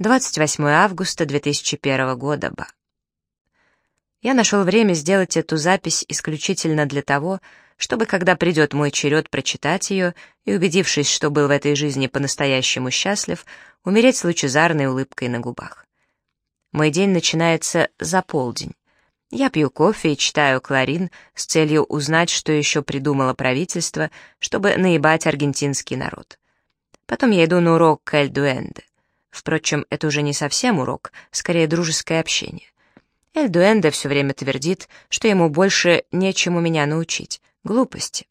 28 августа 2001 года, Ба. Я нашел время сделать эту запись исключительно для того, чтобы, когда придет мой черед прочитать ее, и убедившись, что был в этой жизни по-настоящему счастлив, умереть с лучезарной улыбкой на губах. Мой день начинается за полдень. Я пью кофе и читаю «Кларин» с целью узнать, что еще придумало правительство, чтобы наебать аргентинский народ. Потом я иду на урок к Эль Дуэнде. Впрочем, это уже не совсем урок, скорее дружеское общение. Эль все время твердит, что ему больше нечему меня научить. Глупости.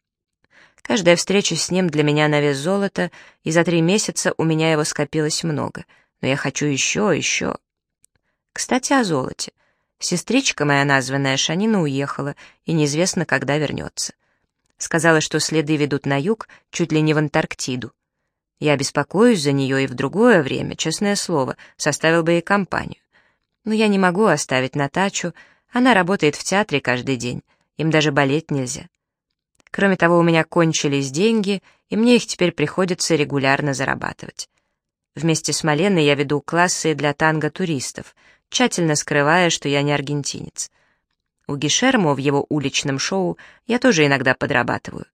Каждая встреча с ним для меня на вес золота, и за три месяца у меня его скопилось много. Но я хочу еще, еще. Кстати, о золоте. Сестричка моя, названная Шанина, уехала, и неизвестно, когда вернется. Сказала, что следы ведут на юг, чуть ли не в Антарктиду. Я беспокоюсь за нее и в другое время, честное слово, составил бы ей компанию. Но я не могу оставить Натачу, она работает в театре каждый день, им даже болеть нельзя. Кроме того, у меня кончились деньги, и мне их теперь приходится регулярно зарабатывать. Вместе с Маленой я веду классы для танго-туристов, тщательно скрывая, что я не аргентинец. У Гишермо в его уличном шоу я тоже иногда подрабатываю.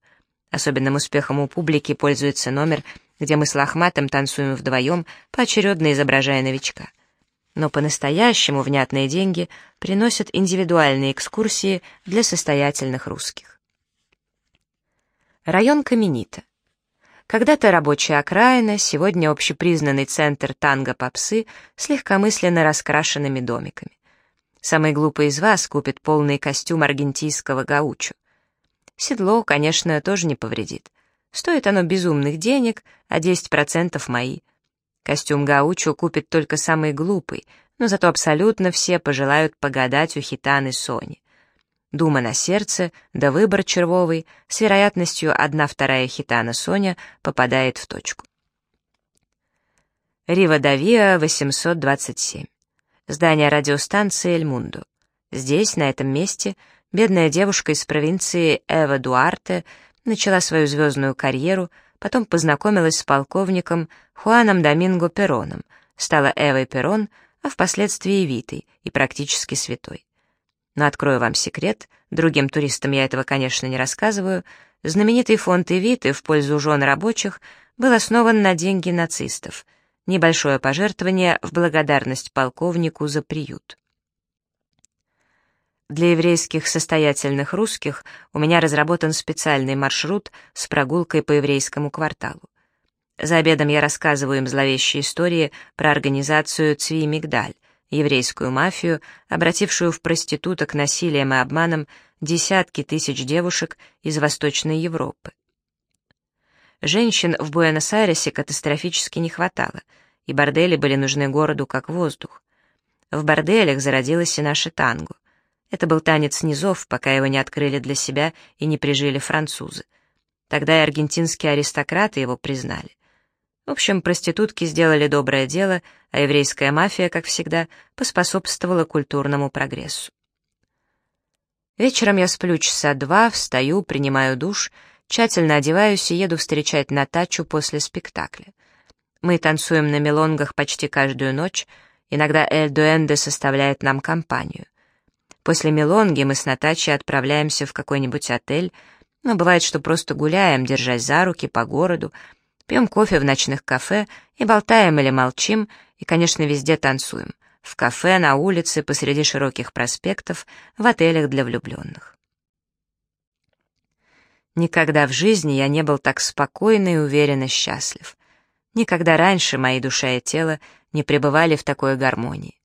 Особенным успехом у публики пользуется номер, где мы с Лохматом танцуем вдвоем, поочередно изображая новичка. Но по-настоящему внятные деньги приносят индивидуальные экскурсии для состоятельных русских. Район Каменита. Когда-то рабочая окраина, сегодня общепризнанный центр танго-попсы с легкомысленно раскрашенными домиками. Самый глупый из вас купит полный костюм аргентийского гаучо. Седло, конечно, тоже не повредит. Стоит оно безумных денег, а 10% мои. Костюм гаучо купит только самый глупый, но зато абсолютно все пожелают погадать у хитаны Сони. Дума на сердце, да выбор червовый, с вероятностью одна вторая хитана Соня попадает в точку. Рива Давиа, 827. Здание радиостанции «Эль Мундо». Здесь, на этом месте, бедная девушка из провинции Эва Дуарте начала свою звездную карьеру, потом познакомилась с полковником Хуаном Доминго Пероном, стала Эвой Перон, а впоследствии Витой и практически святой. Но открою вам секрет, другим туристам я этого, конечно, не рассказываю, знаменитый фонд Эвиты в пользу жен рабочих был основан на деньги нацистов, небольшое пожертвование в благодарность полковнику за приют. Для еврейских состоятельных русских у меня разработан специальный маршрут с прогулкой по еврейскому кварталу. За обедом я рассказываю им зловещие истории про организацию Цви Мигдаль, еврейскую мафию, обратившую в проституток насилием и обманом десятки тысяч девушек из Восточной Европы. Женщин в Буэнос-Айресе катастрофически не хватало, и бордели были нужны городу как воздух. В борделях зародилась и наша танго. Это был танец низов, пока его не открыли для себя и не прижили французы. Тогда и аргентинские аристократы его признали. В общем, проститутки сделали доброе дело, а еврейская мафия, как всегда, поспособствовала культурному прогрессу. Вечером я сплю часа два, встаю, принимаю душ, тщательно одеваюсь и еду встречать Натачу после спектакля. Мы танцуем на мелонгах почти каждую ночь, иногда Эль Дуэнде составляет нам компанию. После мелонги мы с Натачей отправляемся в какой-нибудь отель, но бывает, что просто гуляем, держась за руки по городу, пьем кофе в ночных кафе и болтаем или молчим, и, конечно, везде танцуем. В кафе, на улице, посреди широких проспектов, в отелях для влюбленных. Никогда в жизни я не был так спокойно и уверенно счастлив. Никогда раньше мои душа и тело не пребывали в такой гармонии.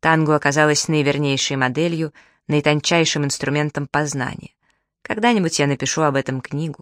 Танго оказалась наивернейшей моделью, наитончайшим инструментом познания. Когда-нибудь я напишу об этом книгу.